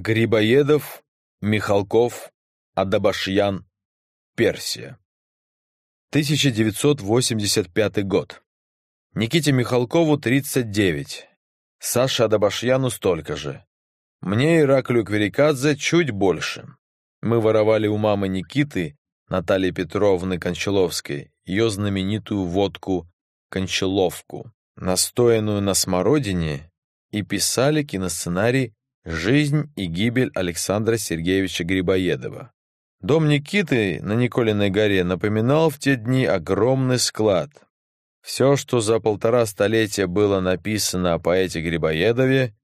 Грибоедов, Михалков, Адабашьян, Персия. 1985 год. Никите Михалкову 39, Саше Адабашьяну столько же. Мне Ираклию Кверикадзе чуть больше. Мы воровали у мамы Никиты, Натальи Петровны Кончаловской, ее знаменитую водку «Кончаловку», настоянную на смородине, и писали киносценарий «Жизнь и гибель Александра Сергеевича Грибоедова». Дом Никиты на Николиной горе напоминал в те дни огромный склад. Все, что за полтора столетия было написано о поэте Грибоедове,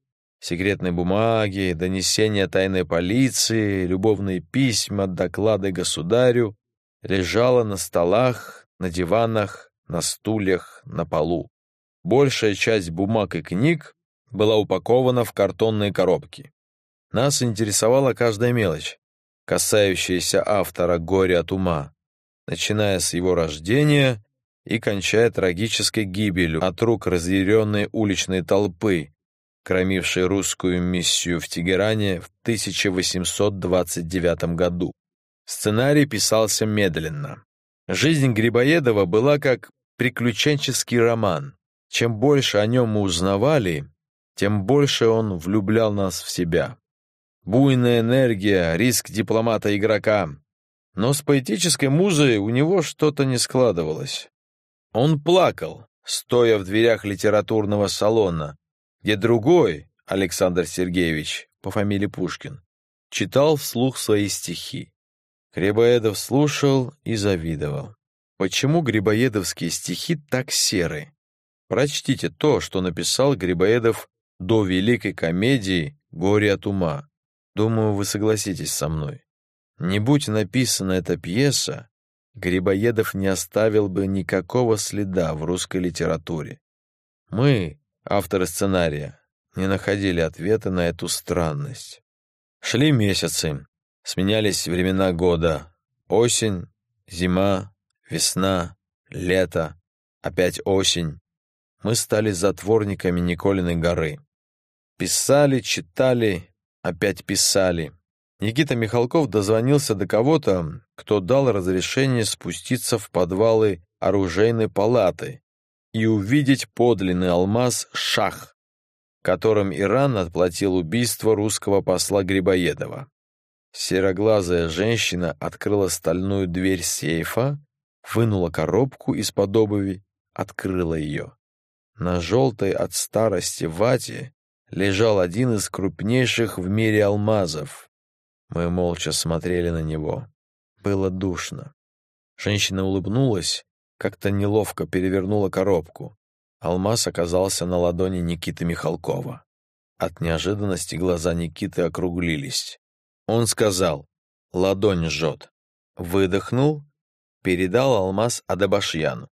секретные бумаги, донесения тайной полиции, любовные письма, доклады государю, лежало на столах, на диванах, на стульях, на полу. Большая часть бумаг и книг была упакована в картонные коробки. Нас интересовала каждая мелочь, касающаяся автора горя от ума, начиная с его рождения и кончая трагической гибелью от рук разъяренной уличной толпы, кромившей русскую миссию в Тегеране в 1829 году. Сценарий писался медленно. Жизнь Грибоедова была как приключенческий роман. Чем больше о нем мы узнавали, тем больше он влюблял нас в себя. Буйная энергия, риск дипломата-игрока. Но с поэтической музой у него что-то не складывалось. Он плакал, стоя в дверях литературного салона, где другой, Александр Сергеевич, по фамилии Пушкин, читал вслух свои стихи. Грибоедов слушал и завидовал. Почему грибоедовские стихи так серы? Прочтите то, что написал Грибоедов до великой комедии «Горе от ума». Думаю, вы согласитесь со мной. Не будь написана эта пьеса, Грибоедов не оставил бы никакого следа в русской литературе. Мы, авторы сценария, не находили ответа на эту странность. Шли месяцы, сменялись времена года. Осень, зима, весна, лето, опять осень. Мы стали затворниками Николиной горы. Писали, читали, опять писали. Никита Михалков дозвонился до кого-то, кто дал разрешение спуститься в подвалы оружейной палаты и увидеть подлинный алмаз «Шах», которым Иран отплатил убийство русского посла Грибоедова. Сероглазая женщина открыла стальную дверь сейфа, вынула коробку из-под открыла ее. На желтой от старости вате лежал один из крупнейших в мире алмазов. Мы молча смотрели на него. Было душно. Женщина улыбнулась, как-то неловко перевернула коробку. Алмаз оказался на ладони Никиты Михалкова. От неожиданности глаза Никиты округлились. Он сказал, ладонь жжет. Выдохнул, передал алмаз Адабашьяну.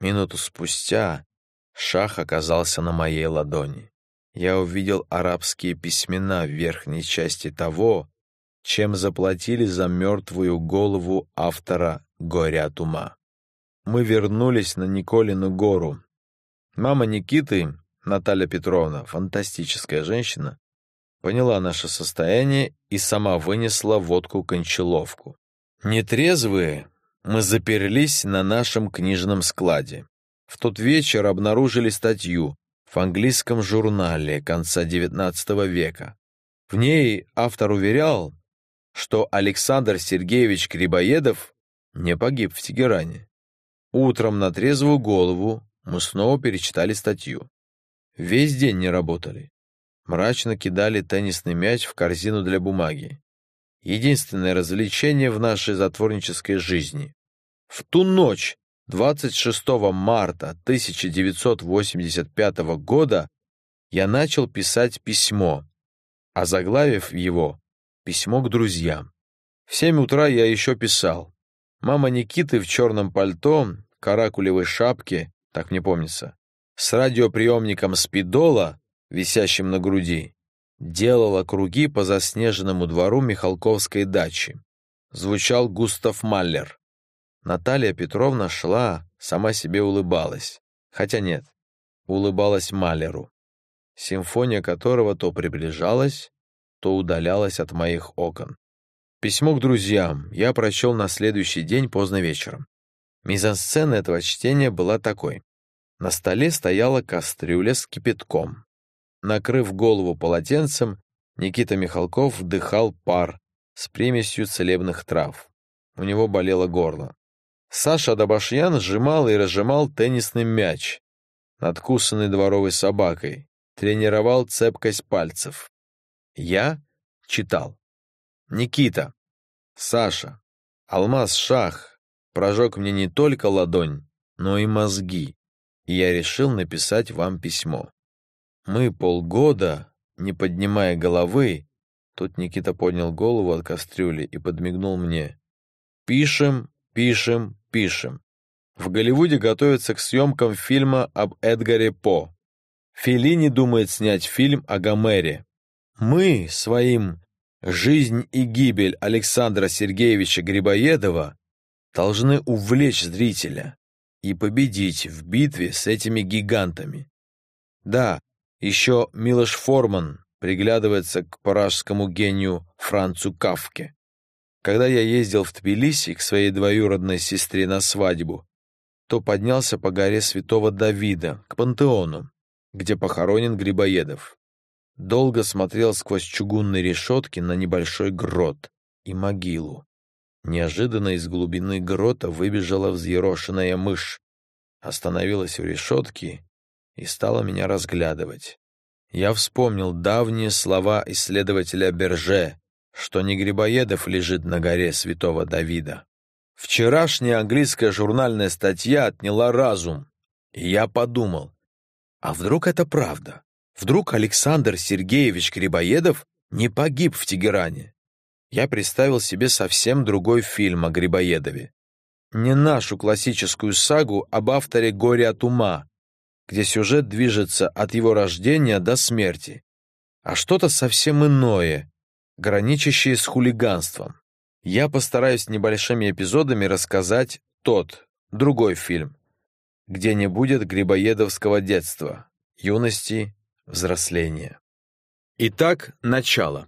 Минуту спустя шах оказался на моей ладони я увидел арабские письмена в верхней части того, чем заплатили за мертвую голову автора «Горя от ума». Мы вернулись на Николину гору. Мама Никиты, Наталья Петровна, фантастическая женщина, поняла наше состояние и сама вынесла водку-кончаловку. Нетрезвые, мы заперлись на нашем книжном складе. В тот вечер обнаружили статью в английском журнале конца XIX века. В ней автор уверял, что Александр Сергеевич Крибоедов не погиб в Тегеране. Утром на трезвую голову мы снова перечитали статью. Весь день не работали. Мрачно кидали теннисный мяч в корзину для бумаги. Единственное развлечение в нашей затворнической жизни. В ту ночь 26 марта 1985 года я начал писать письмо, озаглавив его «Письмо к друзьям». В семь утра я еще писал. Мама Никиты в черном пальто, каракулевой шапке, так мне помнится, с радиоприемником спидола, висящим на груди, делала круги по заснеженному двору Михалковской дачи. Звучал Густав Маллер. Наталья Петровна шла, сама себе улыбалась. Хотя нет, улыбалась Малеру, симфония которого то приближалась, то удалялась от моих окон. Письмо к друзьям я прочел на следующий день поздно вечером. Мизансцена этого чтения была такой. На столе стояла кастрюля с кипятком. Накрыв голову полотенцем, Никита Михалков вдыхал пар с примесью целебных трав. У него болело горло. Саша Дабашьян сжимал и разжимал теннисный мяч, надкусанный дворовой собакой, тренировал цепкость пальцев. Я читал. Никита, Саша, алмаз шах прожег мне не только ладонь, но и мозги, и я решил написать вам письмо. Мы полгода, не поднимая головы, тут Никита поднял голову от кастрюли и подмигнул мне. Пишем, пишем, пишем. В Голливуде готовятся к съемкам фильма об Эдгаре По. Феллини думает снять фильм о Гомере. Мы своим «Жизнь и гибель Александра Сергеевича Грибоедова» должны увлечь зрителя и победить в битве с этими гигантами. Да, еще Милош Форман приглядывается к пражскому гению Францу Кавке. Когда я ездил в Тбилиси к своей двоюродной сестре на свадьбу, то поднялся по горе Святого Давида, к пантеону, где похоронен Грибоедов. Долго смотрел сквозь чугунные решетки на небольшой грот и могилу. Неожиданно из глубины грота выбежала взъерошенная мышь, остановилась у решетки и стала меня разглядывать. Я вспомнил давние слова исследователя Берже, что не Грибоедов лежит на горе святого Давида. Вчерашняя английская журнальная статья отняла разум, и я подумал, а вдруг это правда? Вдруг Александр Сергеевич Грибоедов не погиб в Тегеране? Я представил себе совсем другой фильм о Грибоедове. Не нашу классическую сагу об авторе «Горе от ума», где сюжет движется от его рождения до смерти, а что-то совсем иное, граничащее с хулиганством. Я постараюсь небольшими эпизодами рассказать тот, другой фильм, где не будет грибоедовского детства, юности, взросления. Итак, начало.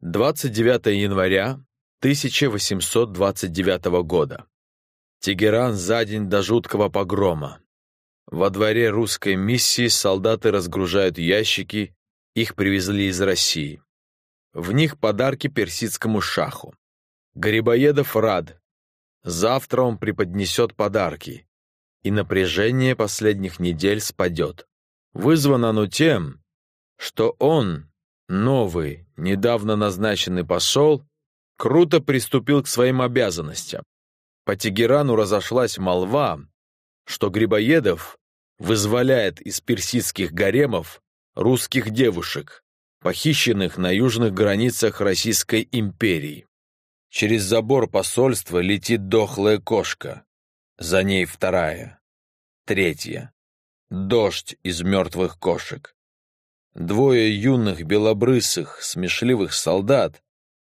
29 января 1829 года. Тегеран за день до жуткого погрома. Во дворе русской миссии солдаты разгружают ящики, их привезли из России. В них подарки персидскому шаху. Грибоедов рад. Завтра он преподнесет подарки, и напряжение последних недель спадет. Вызвано оно тем, что он, новый, недавно назначенный посол, круто приступил к своим обязанностям. По Тегерану разошлась молва, что Грибоедов вызволяет из персидских гаремов русских девушек, похищенных на южных границах Российской империи. Через забор посольства летит дохлая кошка, за ней вторая, третья. Дождь из мертвых кошек. Двое юных белобрысых, смешливых солдат,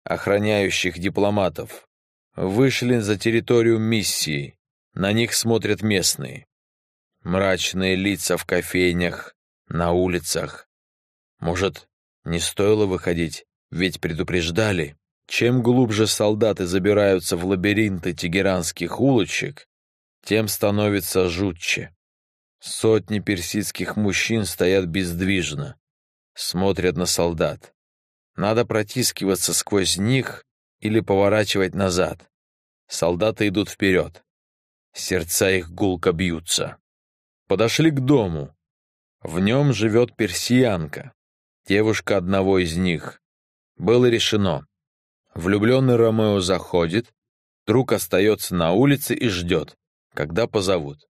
охраняющих дипломатов, вышли за территорию миссии. На них смотрят местные. Мрачные лица в кофейнях, на улицах. Может, не стоило выходить, ведь предупреждали. Чем глубже солдаты забираются в лабиринты тегеранских улочек, тем становится жутче. Сотни персидских мужчин стоят бездвижно, смотрят на солдат. Надо протискиваться сквозь них или поворачивать назад. Солдаты идут вперед. Сердца их гулко бьются. Подошли к дому. В нем живет персиянка, девушка одного из них. Было решено. Влюбленный Ромео заходит, друг остается на улице и ждет, когда позовут.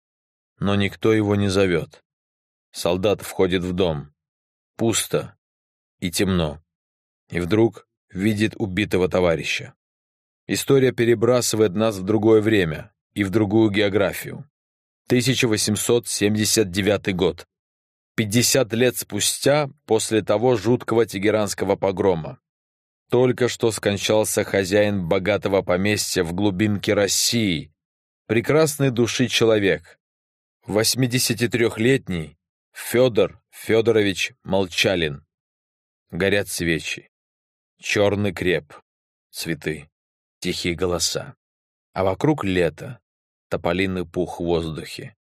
Но никто его не зовет. Солдат входит в дом. Пусто и темно. И вдруг видит убитого товарища. История перебрасывает нас в другое время и в другую географию. 1879 год. 50 лет спустя, после того жуткого тегеранского погрома. Только что скончался хозяин богатого поместья в глубинке России, прекрасной души человек, 83-летний Федор Федорович Молчалин. Горят свечи. Черный креп, цветы, тихие голоса. А вокруг лето, тополиный пух в воздухе.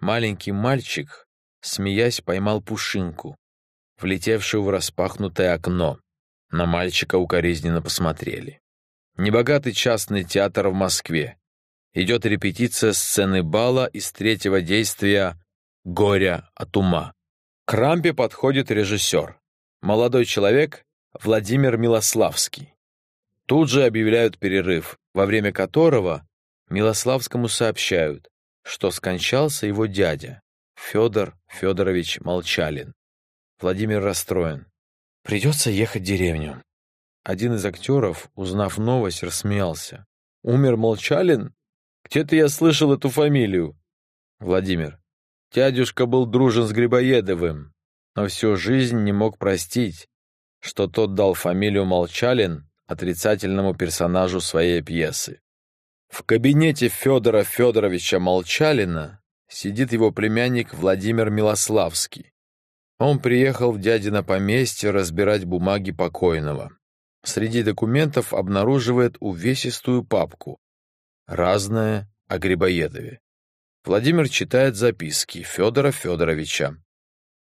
Маленький мальчик, смеясь, поймал пушинку, влетевшую в распахнутое окно. На мальчика укоризненно посмотрели. Небогатый частный театр в Москве. Идет репетиция сцены бала из третьего действия «Горя от ума». К рампе подходит режиссер. Молодой человек Владимир Милославский. Тут же объявляют перерыв, во время которого Милославскому сообщают, что скончался его дядя, Федор Федорович Молчалин. Владимир расстроен. Придется ехать в деревню. Один из актеров, узнав новость, рассмеялся. «Умер Молчалин? Где-то я слышал эту фамилию». Владимир. Дядюшка был дружен с Грибоедовым, но всю жизнь не мог простить, что тот дал фамилию Молчалин отрицательному персонажу своей пьесы. В кабинете Федора Федоровича Молчалина сидит его племянник Владимир Милославский. Он приехал в дядино поместье разбирать бумаги покойного. Среди документов обнаруживает увесистую папку. Разное о Грибоедове. Владимир читает записки Федора Федоровича.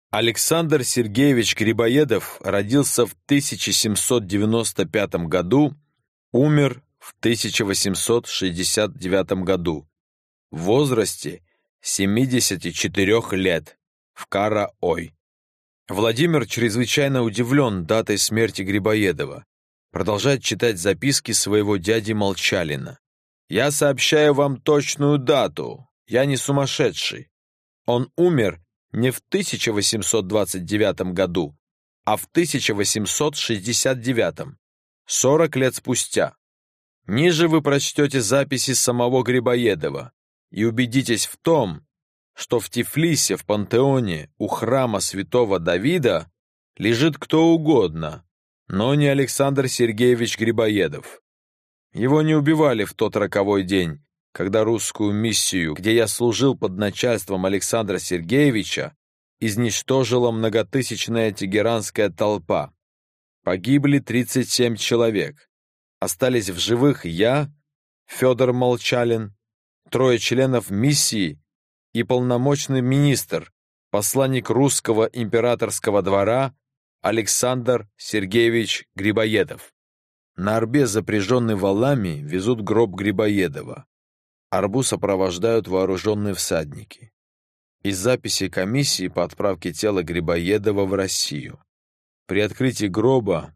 Александр Сергеевич Грибоедов родился в 1795 году, умер в 1869 году, в возрасте 74 лет, в Кара-Ой. Владимир чрезвычайно удивлен датой смерти Грибоедова продолжает читать записки своего дяди Молчалина. «Я сообщаю вам точную дату. Я не сумасшедший. Он умер не в 1829 году, а в 1869, 40 лет спустя. Ниже вы прочтете записи самого Грибоедова и убедитесь в том, что в Тифлисе, в пантеоне, у храма святого Давида лежит кто угодно, но не Александр Сергеевич Грибоедов. Его не убивали в тот роковой день, когда русскую миссию, где я служил под начальством Александра Сергеевича, изничтожила многотысячная тегеранская толпа. Погибли 37 человек. Остались в живых я, Федор Молчалин, трое членов миссии и полномочный министр, посланник русского императорского двора Александр Сергеевич Грибоедов. На арбе, запряженный валами, везут гроб Грибоедова. Арбу сопровождают вооруженные всадники. Из записи комиссии по отправке тела Грибоедова в Россию. При открытии гроба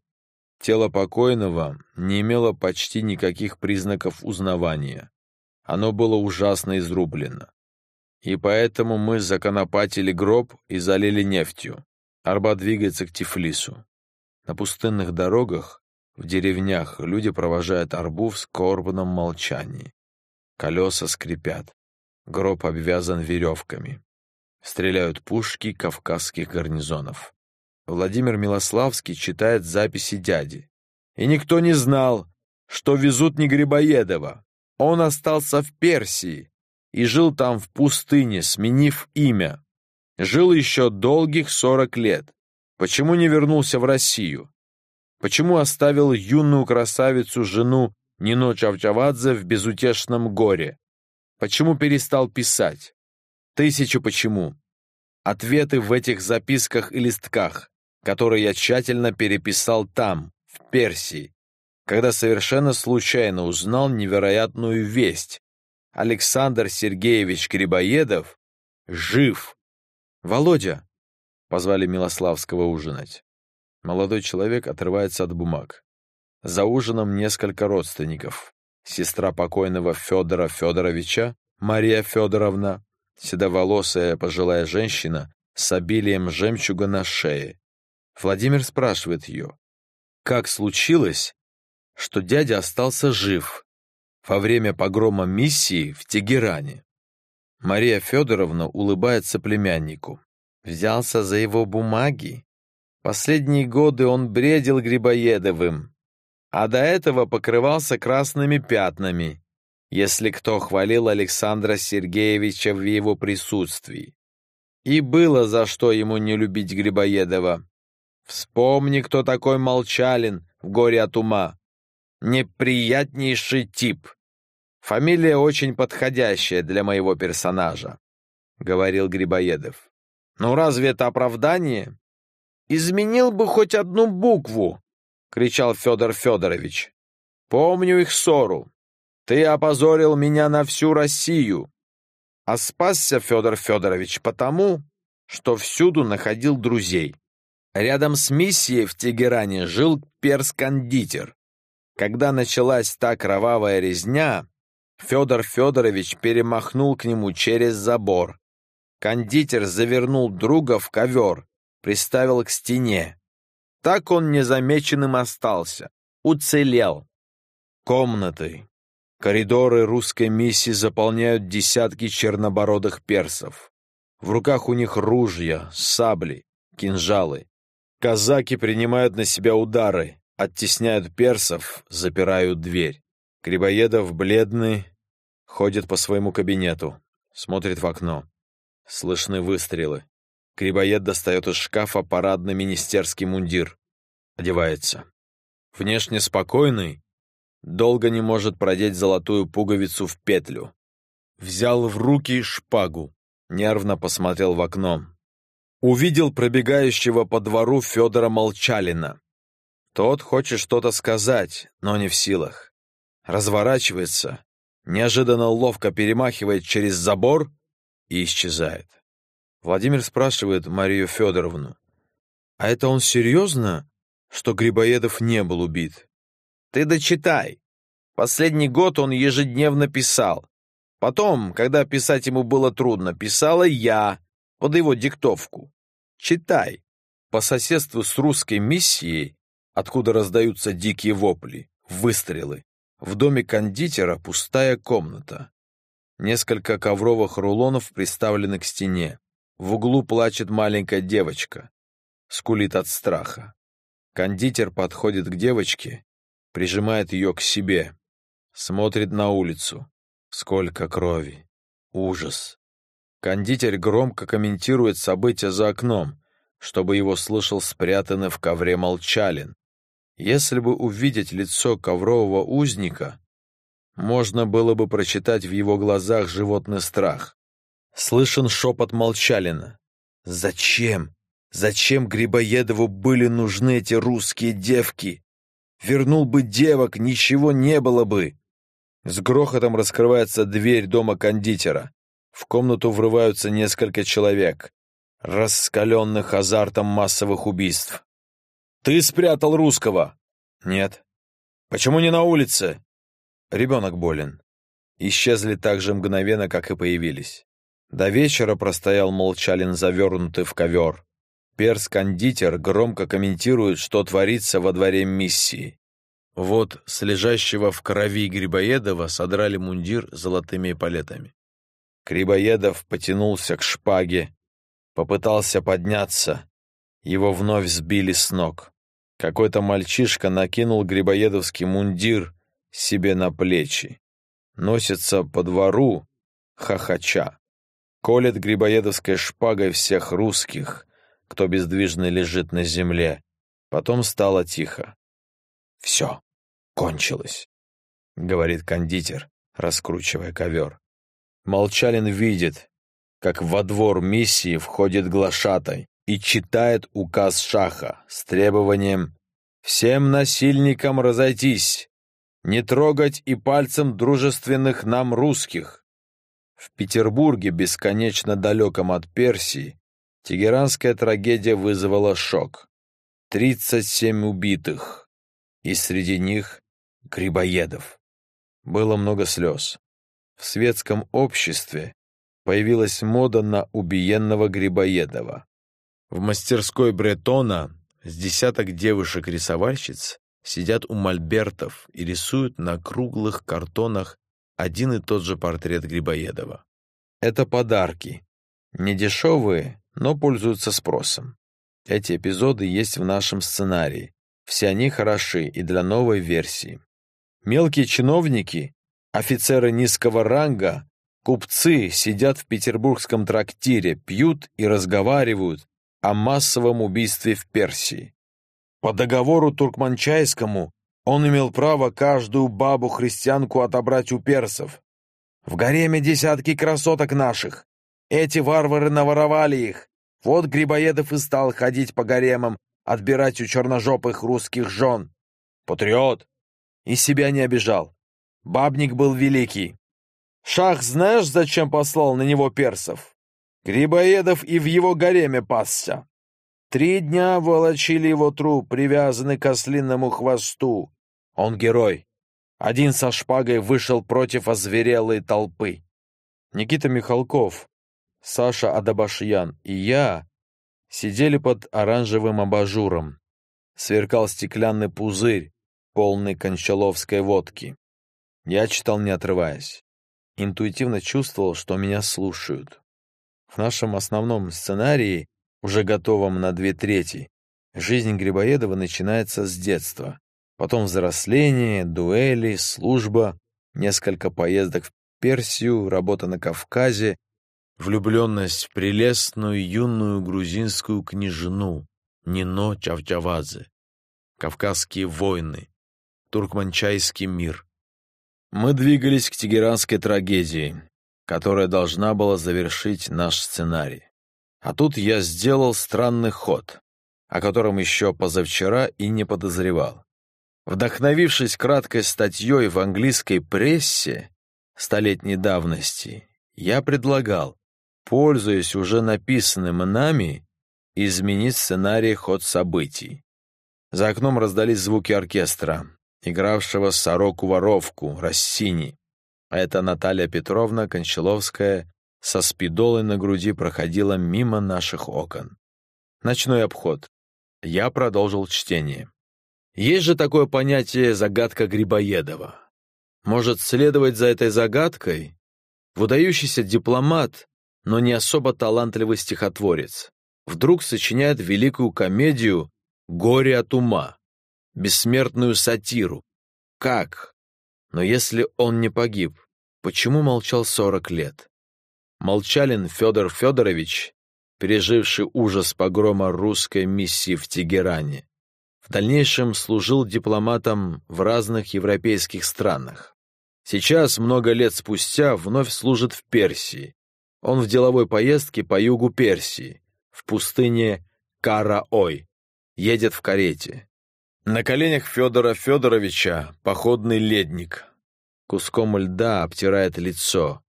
тело покойного не имело почти никаких признаков узнавания. Оно было ужасно изрублено. И поэтому мы законопатили гроб и залили нефтью. Арба двигается к Тифлису. На пустынных дорогах, в деревнях люди провожают арбу в скорбном молчании. Колеса скрипят. Гроб обвязан веревками. Стреляют пушки кавказских гарнизонов. Владимир Милославский читает записи дяди. И никто не знал, что везут не Грибоедова. Он остался в Персии и жил там в пустыне, сменив имя. Жил еще долгих сорок лет. Почему не вернулся в Россию? Почему оставил юную красавицу жену Нино Чавчавадзе в безутешном горе? Почему перестал писать? Тысячу почему. Ответы в этих записках и листках, которые я тщательно переписал там, в Персии, когда совершенно случайно узнал невероятную весть. Александр Сергеевич Грибоедов жив. «Володя!» — позвали Милославского ужинать. Молодой человек отрывается от бумаг. За ужином несколько родственников. Сестра покойного Федора Федоровича, Мария Федоровна, седоволосая пожилая женщина с обилием жемчуга на шее. Владимир спрашивает ее, как случилось, что дядя остался жив во время погрома миссии в Тегеране. Мария Федоровна улыбается племяннику. Взялся за его бумаги. Последние годы он бредил Грибоедовым, а до этого покрывался красными пятнами, если кто хвалил Александра Сергеевича в его присутствии. И было за что ему не любить Грибоедова. Вспомни, кто такой Молчалин, в горе от ума. Неприятнейший тип. Фамилия очень подходящая для моего персонажа», — говорил Грибоедов. «Ну разве это оправдание?» «Изменил бы хоть одну букву!» — кричал Федор Федорович. «Помню их ссору. Ты опозорил меня на всю Россию. А спасся Федор Федорович потому, что всюду находил друзей. Рядом с миссией в Тегеране жил перс-кондитер. Когда началась та кровавая резня, Федор Федорович перемахнул к нему через забор. Кондитер завернул друга в ковер, приставил к стене. Так он незамеченным остался, уцелел. Комнаты, коридоры русской миссии заполняют десятки чернобородых персов. В руках у них ружья, сабли, кинжалы. Казаки принимают на себя удары, оттесняют персов, запирают дверь. Грибоедов, бледный, ходит по своему кабинету, смотрит в окно. Слышны выстрелы. Грибоед достает из шкафа парадный министерский мундир. Одевается. Внешне спокойный, долго не может продеть золотую пуговицу в петлю. Взял в руки шпагу, нервно посмотрел в окно. Увидел пробегающего по двору Федора Молчалина. Тот хочет что-то сказать, но не в силах. Разворачивается, неожиданно ловко перемахивает через забор и исчезает. Владимир спрашивает Марию Федоровну, «А это он серьезно, что Грибоедов не был убит?» «Ты дочитай. Последний год он ежедневно писал. Потом, когда писать ему было трудно, писала я под его диктовку. Читай. По соседству с русской миссией, откуда раздаются дикие вопли, выстрелы, в доме кондитера пустая комната. Несколько ковровых рулонов приставлены к стене. В углу плачет маленькая девочка. Скулит от страха. Кондитер подходит к девочке, прижимает ее к себе. Смотрит на улицу. Сколько крови. Ужас. Кондитер громко комментирует события за окном, чтобы его слышал спрятанный в ковре молчалин. Если бы увидеть лицо коврового узника, можно было бы прочитать в его глазах животный страх. Слышен шепот молчалина. «Зачем? Зачем Грибоедову были нужны эти русские девки? Вернул бы девок, ничего не было бы!» С грохотом раскрывается дверь дома кондитера. В комнату врываются несколько человек, раскаленных азартом массовых убийств. «Ты спрятал русского?» «Нет». «Почему не на улице?» «Ребенок болен». Исчезли так же мгновенно, как и появились. До вечера простоял молчалин, завернутый в ковер. Перс-кондитер громко комментирует, что творится во дворе миссии. Вот с лежащего в крови Грибоедова содрали мундир золотыми эполетами. Грибоедов потянулся к шпаге, попытался подняться. Его вновь сбили с ног. Какой-то мальчишка накинул грибоедовский мундир себе на плечи. Носится по двору, хохоча. Колет грибоедовской шпагой всех русских, кто бездвижно лежит на земле. Потом стало тихо. «Все, кончилось», — говорит кондитер, раскручивая ковер. Молчалин видит, как во двор миссии входит глашатай, и читает указ Шаха с требованием «Всем насильникам разойтись, не трогать и пальцем дружественных нам русских». В Петербурге, бесконечно далеком от Персии, тегеранская трагедия вызвала шок. 37 убитых, и среди них Грибоедов. Было много слез. В светском обществе появилась мода на убиенного Грибоедова. В мастерской Бретона с десяток девушек-рисовальщиц сидят у мольбертов и рисуют на круглых картонах один и тот же портрет Грибоедова. Это подарки. Не дешевые, но пользуются спросом. Эти эпизоды есть в нашем сценарии. Все они хороши и для новой версии. Мелкие чиновники, офицеры низкого ранга, купцы сидят в петербургском трактире, пьют и разговаривают, о массовом убийстве в Персии. По договору туркманчайскому он имел право каждую бабу-христианку отобрать у персов. В гареме десятки красоток наших. Эти варвары наворовали их. Вот Грибоедов и стал ходить по гаремам, отбирать у черножопых русских жен. Патриот. И себя не обижал. Бабник был великий. Шах знаешь, зачем послал на него персов? Грибоедов и в его гареме пасся. Три дня волочили его труп, привязанный к ослинному хвосту. Он герой. Один со шпагой вышел против озверелой толпы. Никита Михалков, Саша Адабашьян и я сидели под оранжевым абажуром. Сверкал стеклянный пузырь, полный кончаловской водки. Я читал, не отрываясь. Интуитивно чувствовал, что меня слушают. В нашем основном сценарии, уже готовом на две трети, жизнь Грибоедова начинается с детства. Потом взросление, дуэли, служба, несколько поездок в Персию, работа на Кавказе, влюбленность в прелестную юную грузинскую княжну Нино Чавчавадзе, Кавказские войны, Туркманчайский мир. Мы двигались к тегеранской трагедии, которая должна была завершить наш сценарий. А тут я сделал странный ход, о котором еще позавчера и не подозревал. Вдохновившись краткой статьей в английской прессе столетней давности, я предлагал, пользуясь уже написанным нами, изменить сценарий ход событий. За окном раздались звуки оркестра игравшего сороку-воровку Рассини. А это Наталья Петровна Кончаловская со спидолой на груди проходила мимо наших окон. Ночной обход. Я продолжил чтение. Есть же такое понятие «загадка Грибоедова». Может следовать за этой загадкой выдающийся дипломат, но не особо талантливый стихотворец, вдруг сочиняет великую комедию «Горе от ума», бессмертную сатиру. Как? Но если он не погиб, почему молчал сорок лет? Молчалин Федор Федорович, переживший ужас погрома русской миссии в Тегеране, в дальнейшем служил дипломатом в разных европейских странах. Сейчас, много лет спустя, вновь служит в Персии. Он в деловой поездке по югу Персии, в пустыне Караой, едет в карете. На коленях Федора Федоровича походный ледник. Куском льда обтирает лицо.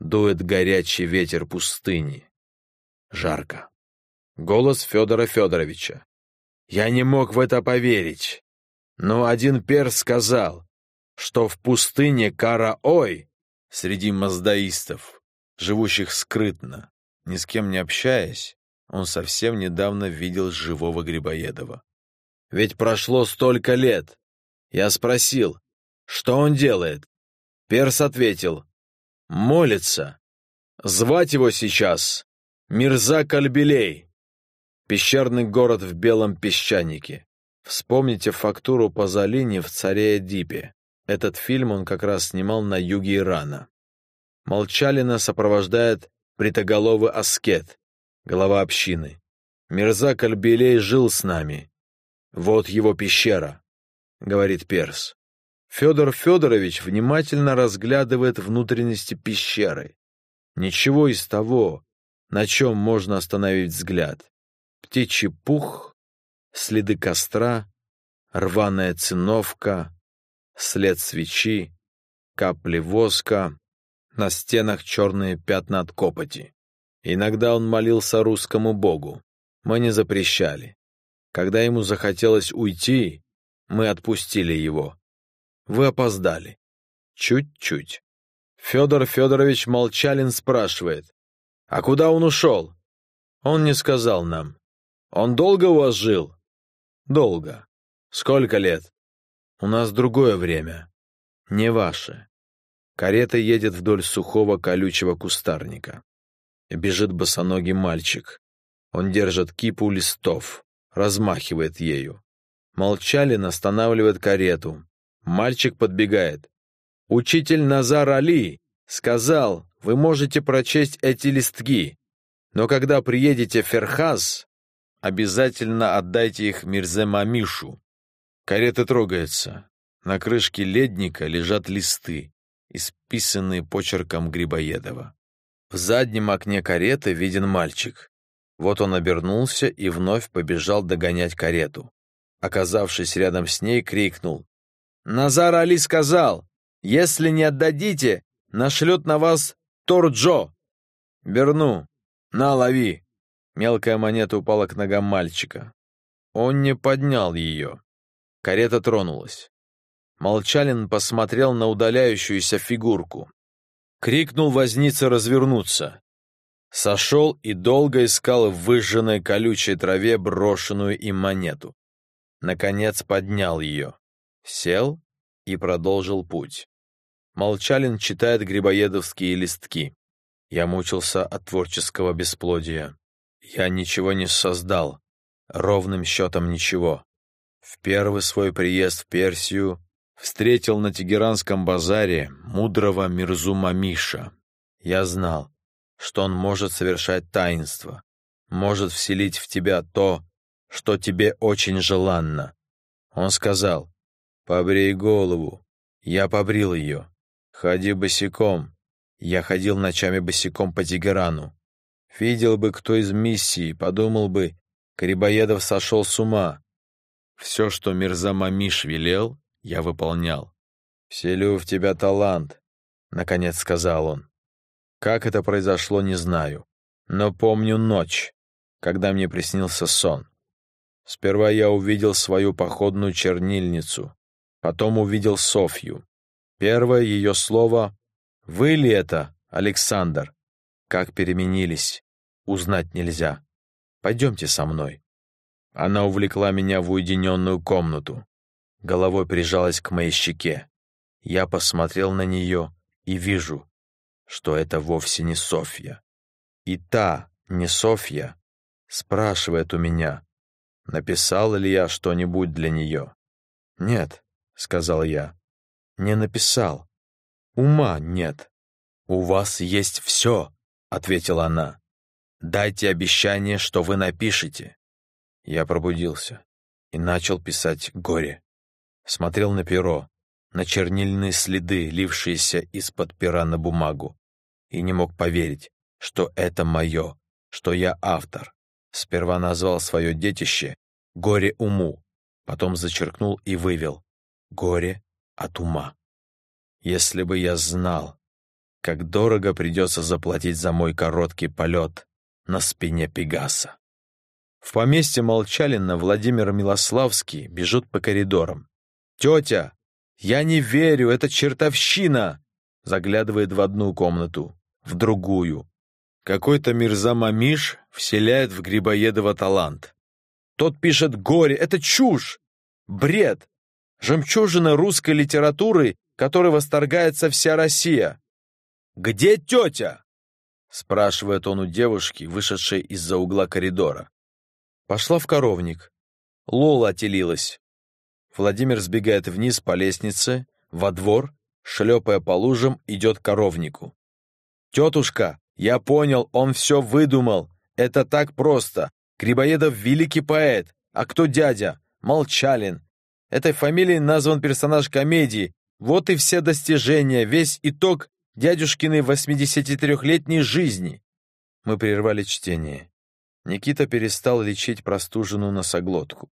Дует горячий ветер пустыни. Жарко. Голос Федора Федоровича. Я не мог в это поверить. Но один перс сказал, что в пустыне Караой, среди маздаистов, живущих скрытно, ни с кем не общаясь, он совсем недавно видел живого Грибоедова. Ведь прошло столько лет. Я спросил, что он делает? Перс ответил, молится. Звать его сейчас Мирза Кальбелей. Пещерный город в белом песчанике. Вспомните фактуру Пазолини в «Царе Эдипе». Этот фильм он как раз снимал на юге Ирана. Молчалина сопровождает притоголовый аскет, глава общины. Мирза Кальбелей жил с нами, «Вот его пещера», — говорит Перс. Федор Федорович внимательно разглядывает внутренности пещеры. Ничего из того, на чем можно остановить взгляд. Птичий пух, следы костра, рваная циновка, след свечи, капли воска, на стенах черные пятна от копоти. Иногда он молился русскому богу. Мы не запрещали. Когда ему захотелось уйти, мы отпустили его. Вы опоздали. Чуть-чуть. Федор Федорович Молчалин спрашивает, «А куда он ушел?» Он не сказал нам. «Он долго у вас жил?» «Долго. Сколько лет?» «У нас другое время. Не ваше». Карета едет вдоль сухого колючего кустарника. Бежит босоногий мальчик. Он держит кипу листов размахивает ею. Молчалин останавливает карету. Мальчик подбегает. «Учитель Назар Али сказал, вы можете прочесть эти листки, но когда приедете в Ферхаз, обязательно отдайте их Мирзе Мамишу. Карета трогается. На крышке ледника лежат листы, исписанные почерком Грибоедова. В заднем окне кареты виден мальчик. Вот он обернулся и вновь побежал догонять карету. Оказавшись рядом с ней, крикнул. «Назар Али сказал, если не отдадите, нашлет на вас Торджо. Верну. На, лови». Мелкая монета упала к ногам мальчика. Он не поднял ее. Карета тронулась. Молчалин посмотрел на удаляющуюся фигурку. Крикнул возница развернуться. Сошел и долго искал в выжженной колючей траве брошенную им монету. Наконец поднял ее. Сел и продолжил путь. Молчалин читает грибоедовские листки. Я мучился от творческого бесплодия. Я ничего не создал, ровным счетом ничего. В первый свой приезд в Персию встретил на Тегеранском базаре мудрого Мирзума Миша. Я знал, что он может совершать таинство, может вселить в тебя то, что тебе очень желанно. Он сказал, «Побрей голову». Я побрил ее. «Ходи босиком». Я ходил ночами босиком по Тегерану. Видел бы кто из миссии, подумал бы, Карибоедов сошел с ума. Все, что Мирза Мамиш велел, я выполнял. «Вселю в тебя талант», — наконец сказал он. Как это произошло, не знаю. Но помню ночь, когда мне приснился сон. Сперва я увидел свою походную чернильницу, потом увидел Софью. Первое ее слово «Вы ли это, Александр?» Как переменились узнать нельзя. Пойдемте со мной». Она увлекла меня в уединенную комнату. Головой прижалась к моей щеке. Я посмотрел на нее и вижу, что это вовсе не Софья. И та, не Софья, спрашивает у меня, написал ли я что-нибудь для нее. «Нет», — сказал я, — «не написал. Ума нет». «У вас есть все», — ответила она. Дайте обещание, что вы напишете». Я пробудился и начал писать горе. Смотрел на перо, на чернильные следы, лившиеся из-под пера на бумагу, и не мог поверить, что это мое, что я автор. Сперва назвал свое детище «Горе уму», потом зачеркнул и вывел «Горе от ума». Если бы я знал, как дорого придется заплатить за мой короткий полет, на спине Пегаса. В поместье Молчалина Владимир Милославский бежит по коридорам. «Тетя, я не верю, это чертовщина!» Заглядывает в одну комнату, в другую. Какой-то Мирза Мамиш вселяет в Грибоедова талант. Тот пишет «Горе, это чушь! Бред! Жемчужина русской литературы, которой восторгается вся Россия! Где тетя?» спрашивает он у девушки, вышедшей из-за угла коридора. Пошла в коровник. Лола отелилась. Владимир сбегает вниз по лестнице, во двор, шлепая по лужам, идет к коровнику. «Тетушка, я понял, он все выдумал. Это так просто. Грибоедов великий поэт. А кто дядя? Молчалин. Этой фамилией назван персонаж комедии. Вот и все достижения, весь итог дядюшкиной 83-летней жизни. Мы прервали чтение. Никита перестал лечить простуженную носоглотку.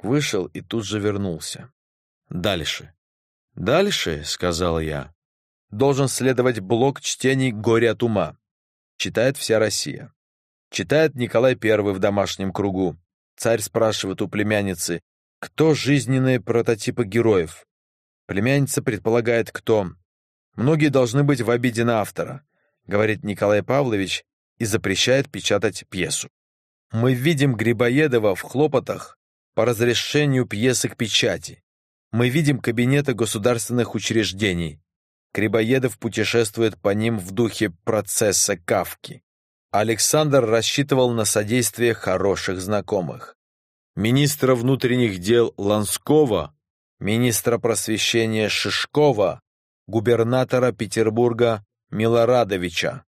Вышел и тут же вернулся. Дальше. «Дальше», — сказал я, — «должен следовать блок чтений «Горе от ума». Читает вся Россия. Читает Николай I в домашнем кругу. Царь спрашивает у племянницы, кто жизненные прототипы героев. Племянница предполагает, кто. Многие должны быть в обиде на автора, говорит Николай Павлович и запрещает печатать пьесу. Мы видим Грибоедова в хлопотах по разрешению пьесы к печати. Мы видим кабинеты государственных учреждений. Грибоедов путешествует по ним в духе процесса Кавки. Александр рассчитывал на содействие хороших знакомых. Министра внутренних дел Ланского, министра просвещения Шишкова, губернатора Петербурга Милорадовича.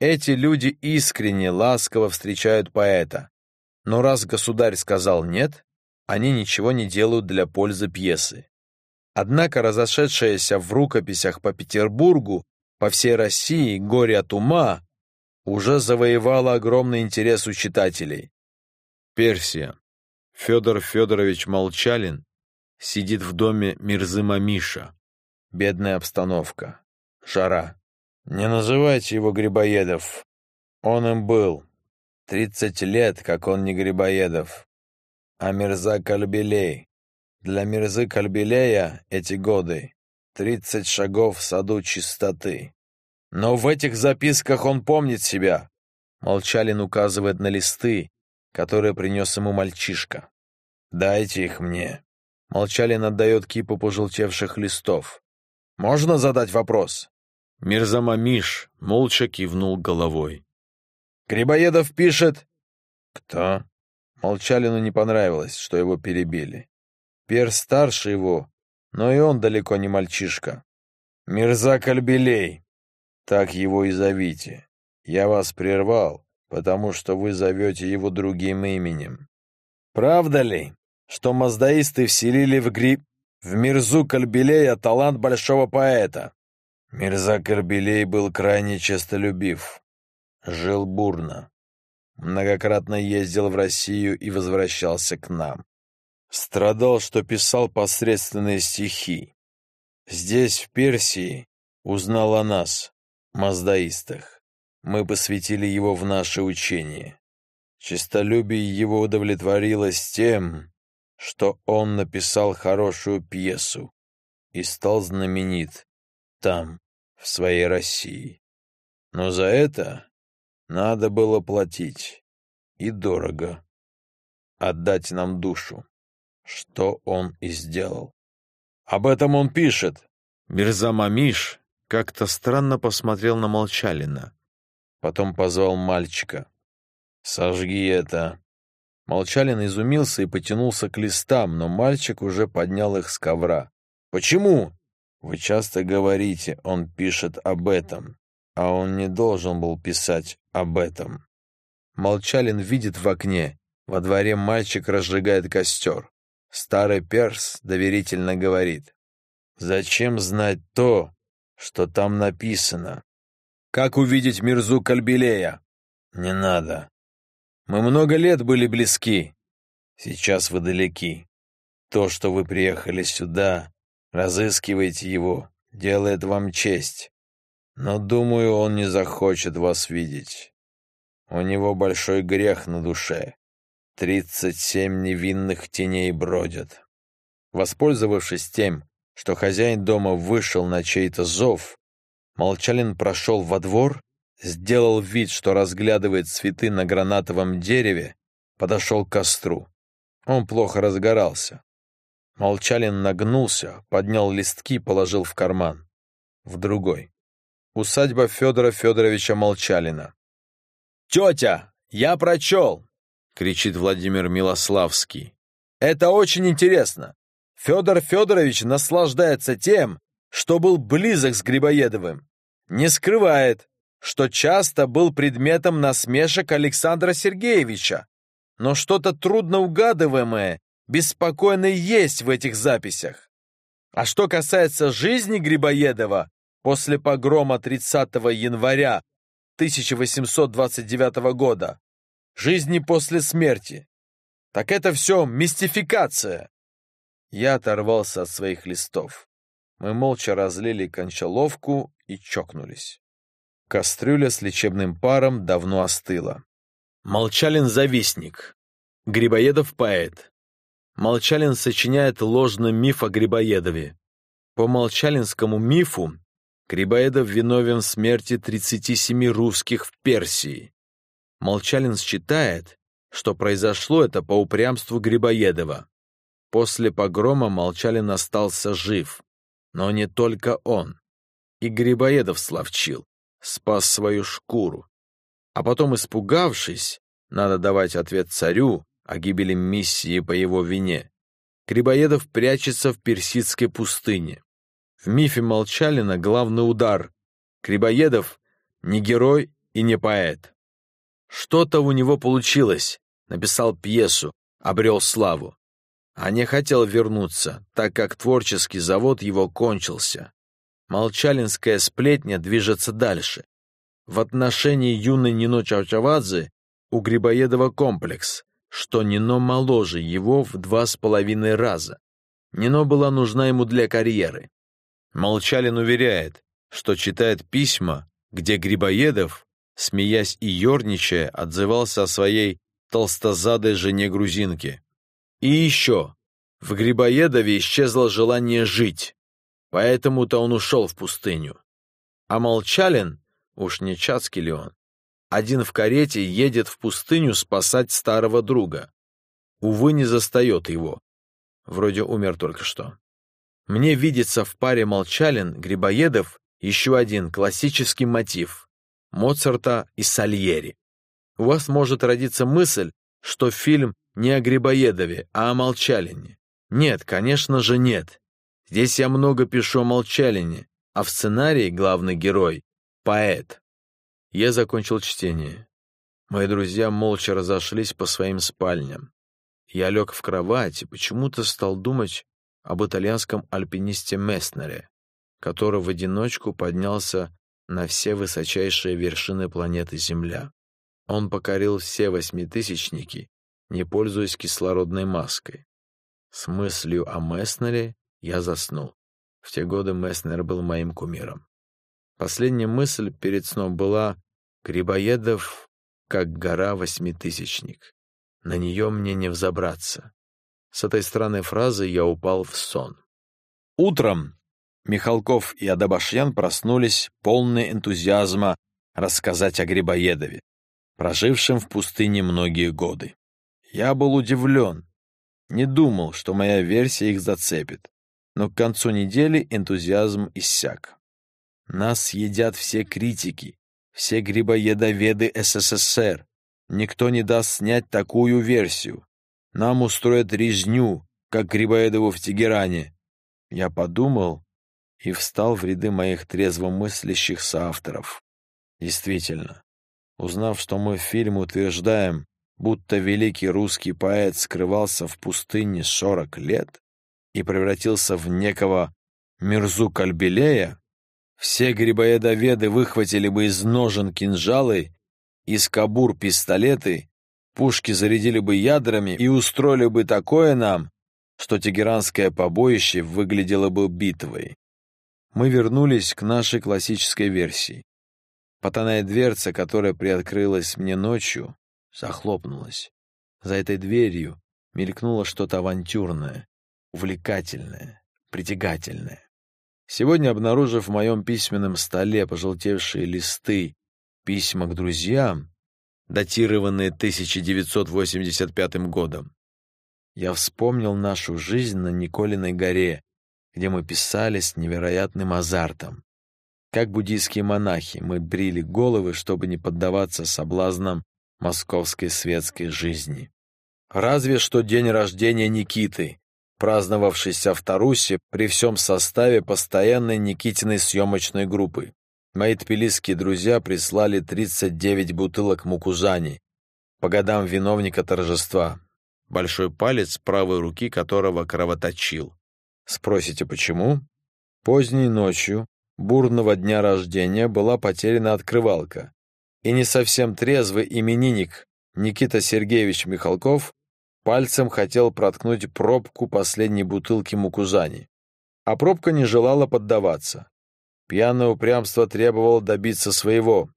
Эти люди искренне, ласково встречают поэта. Но раз государь сказал «нет», они ничего не делают для пользы пьесы. Однако разошедшаяся в рукописях по Петербургу, по всей России «Горе от ума» уже завоевала огромный интерес у читателей. Персия. Федор Федорович Молчалин сидит в доме Мирзыма Миша. Бедная обстановка. Жара. Не называйте его Грибоедов. Он им был. Тридцать лет, как он не Грибоедов. А Мирза Кальбелей. Для Мирзы Кальбелея эти годы — тридцать шагов в саду чистоты. Но в этих записках он помнит себя. Молчалин указывает на листы, которые принес ему мальчишка. «Дайте их мне». Молчалин отдает кипу пожелтевших листов. «Можно задать вопрос?» Мирзамамиш молча кивнул головой. Грибоедов пишет...» «Кто?» Молчалину не понравилось, что его перебили. Пер старше его, но и он далеко не мальчишка. «Мирза Кальбелей, так его и зовите. Я вас прервал, потому что вы зовете его другим именем. Правда ли, что маздаисты вселили в гриб в Мирзу Кальбелея талант большого поэта?» Мирза Кальбелей был крайне честолюбив. Жил бурно. Многократно ездил в Россию и возвращался к нам. Страдал, что писал посредственные стихи. Здесь, в Персии, узнал о нас, маздаистах. Мы посвятили его в наше учение. Чистолюбие его удовлетворилось тем, что он написал хорошую пьесу и стал знаменит там, в своей России. Но за это надо было платить. И дорого. Отдать нам душу. Что он и сделал. Об этом он пишет. Мирзамамиш как-то странно посмотрел на Молчалина. Потом позвал мальчика. «Сожги это». Молчалин изумился и потянулся к листам, но мальчик уже поднял их с ковра. «Почему?» «Вы часто говорите, он пишет об этом а он не должен был писать об этом. Молчалин видит в окне. Во дворе мальчик разжигает костер. Старый перс доверительно говорит. «Зачем знать то, что там написано? Как увидеть Мирзу Кальбелея? Не надо. Мы много лет были близки. Сейчас вы далеки. То, что вы приехали сюда, разыскиваете его, делает вам честь. Но, думаю, он не захочет вас видеть. У него большой грех на душе. Тридцать семь невинных теней бродят. Воспользовавшись тем, что хозяин дома вышел на чей-то зов, Молчалин прошел во двор, сделал вид, что разглядывает цветы на гранатовом дереве, подошел к костру. Он плохо разгорался. Молчалин нагнулся, поднял листки, положил в карман. В другой. Усадьба Федора Федоровича Молчалина. «Тетя, я прочел!» — кричит Владимир Милославский. «Это очень интересно. Федор Федорович наслаждается тем, что был близок с Грибоедовым. Не скрывает, что часто был предметом насмешек Александра Сергеевича. Но что-то трудно угадываемое, беспокойно есть в этих записях. А что касается жизни Грибоедова, после погрома 30 января 1829 года, жизни после смерти. Так это все мистификация. Я оторвался от своих листов. Мы молча разлили кончаловку и чокнулись. Кастрюля с лечебным паром давно остыла. Молчалин завистник. Грибоедов поэт. Молчалин сочиняет ложный миф о Грибоедове. По молчалинскому мифу Грибоедов виновен в смерти 37 русских в Персии. Молчалин считает, что произошло это по упрямству Грибоедова. После погрома Молчалин остался жив, но не только он. И Грибоедов словчил, спас свою шкуру. А потом, испугавшись, надо давать ответ царю о гибели миссии по его вине, Грибоедов прячется в персидской пустыне. В мифе Молчалина главный удар. Крибоедов не герой и не поэт. Что-то у него получилось, написал пьесу, обрел славу. А не хотел вернуться, так как творческий завод его кончился. Молчалинская сплетня движется дальше. В отношении юной Нино Чавчавадзе у Грибоедова комплекс, что Нино моложе его в два с половиной раза. Нино была нужна ему для карьеры. Молчалин уверяет, что читает письма, где Грибоедов, смеясь и ерничая, отзывался о своей толстозадой жене-грузинке. И еще, в Грибоедове исчезло желание жить, поэтому-то он ушел в пустыню. А Молчалин, уж не Чацкий ли он, один в карете едет в пустыню спасать старого друга. Увы, не застает его. Вроде умер только что. Мне видится в паре Молчалин, Грибоедов, еще один классический мотив — Моцарта и Сальери. У вас может родиться мысль, что фильм не о Грибоедове, а о Молчалине. Нет, конечно же нет. Здесь я много пишу о Молчалине, а в сценарии главный герой — поэт. Я закончил чтение. Мои друзья молча разошлись по своим спальням. Я лег в кровать и почему-то стал думать об итальянском альпинисте Месснере, который в одиночку поднялся на все высочайшие вершины планеты Земля. Он покорил все восьмитысячники, не пользуясь кислородной маской. С мыслью о Месснере я заснул. В те годы Месснер был моим кумиром. Последняя мысль перед сном была «Грибоедов, как гора восьмитысячник». На нее мне не взобраться. С этой странной фразы я упал в сон. Утром Михалков и Адабашьян проснулись, полные энтузиазма рассказать о Грибоедове, прожившем в пустыне многие годы. Я был удивлен, не думал, что моя версия их зацепит, но к концу недели энтузиазм иссяк. Нас съедят все критики, все грибоедоведы СССР, Никто не даст снять такую версию. Нам устроят резню, как Грибоедову в Тегеране. Я подумал и встал в ряды моих трезвомыслящих соавторов. Действительно, узнав, что мы в фильме утверждаем, будто великий русский поэт скрывался в пустыне сорок лет и превратился в некого Мирзу Кальбелея, все грибоедоведы выхватили бы из ножен кинжалы из кабур пистолеты, пушки зарядили бы ядрами и устроили бы такое нам, что тегеранское побоище выглядело бы битвой. Мы вернулись к нашей классической версии. Потайная дверца, которая приоткрылась мне ночью, захлопнулась. За этой дверью мелькнуло что-то авантюрное, увлекательное, притягательное. Сегодня, обнаружив в моем письменном столе пожелтевшие листы Письма к друзьям, датированные 1985 годом. Я вспомнил нашу жизнь на Николиной горе, где мы писали с невероятным азартом. Как буддийские монахи, мы брили головы, чтобы не поддаваться соблазнам московской светской жизни. Разве что день рождения Никиты, праздновавшийся в Тарусе при всем составе постоянной Никитиной съемочной группы. Мои тбилисские друзья прислали 39 бутылок мукузани по годам виновника торжества, большой палец правой руки которого кровоточил. Спросите, почему? Поздней ночью, бурного дня рождения, была потеряна открывалка, и не совсем трезвый именинник Никита Сергеевич Михалков пальцем хотел проткнуть пробку последней бутылки мукузани, а пробка не желала поддаваться. Пьяное упрямство требовало добиться своего.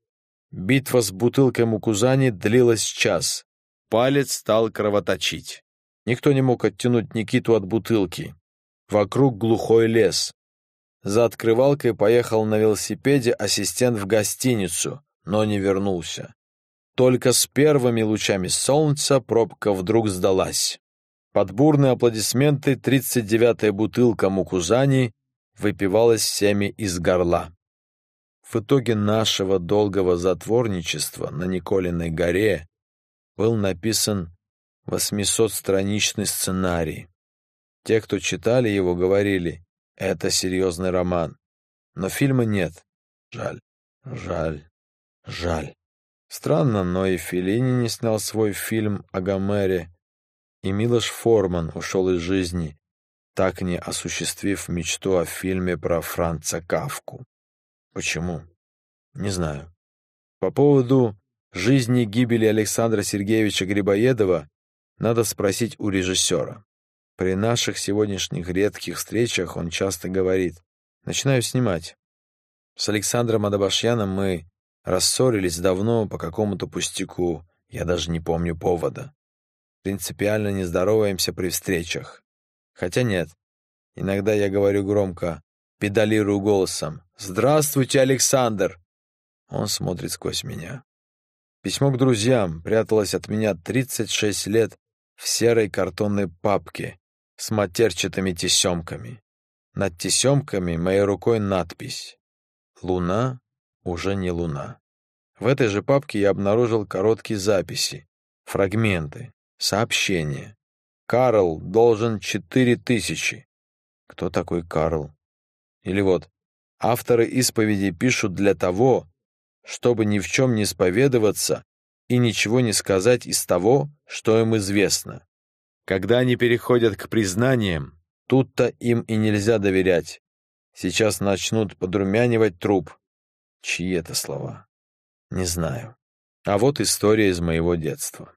Битва с бутылкой мукузани длилась час. Палец стал кровоточить. Никто не мог оттянуть Никиту от бутылки. Вокруг глухой лес. За открывалкой поехал на велосипеде ассистент в гостиницу, но не вернулся. Только с первыми лучами солнца пробка вдруг сдалась. Под бурные аплодисменты 39-я бутылка мукузани выпивалось всеми из горла. В итоге нашего долгого затворничества на Николиной горе был написан 800-страничный сценарий. Те, кто читали его, говорили, это серьезный роман. Но фильма нет. Жаль, жаль, жаль. Странно, но и Феллини не снял свой фильм о Гомере, и Милош Форман ушел из жизни, так не осуществив мечту о фильме про Франца Кавку. Почему? Не знаю. По поводу жизни и гибели Александра Сергеевича Грибоедова надо спросить у режиссера. При наших сегодняшних редких встречах он часто говорит «начинаю снимать». С Александром Адабашьяном мы рассорились давно по какому-то пустяку, я даже не помню повода. Принципиально не здороваемся при встречах. Хотя нет, иногда я говорю громко, педалирую голосом «Здравствуйте, Александр!» Он смотрит сквозь меня. Письмо к друзьям пряталось от меня 36 лет в серой картонной папке с матерчатыми тесемками. Над тесемками моей рукой надпись «Луна уже не луна». В этой же папке я обнаружил короткие записи, фрагменты, сообщения. «Карл должен четыре тысячи». Кто такой Карл? Или вот, авторы исповеди пишут для того, чтобы ни в чем не споведоваться и ничего не сказать из того, что им известно. Когда они переходят к признаниям, тут-то им и нельзя доверять. Сейчас начнут подрумянивать труп. Чьи это слова? Не знаю. А вот история из моего детства.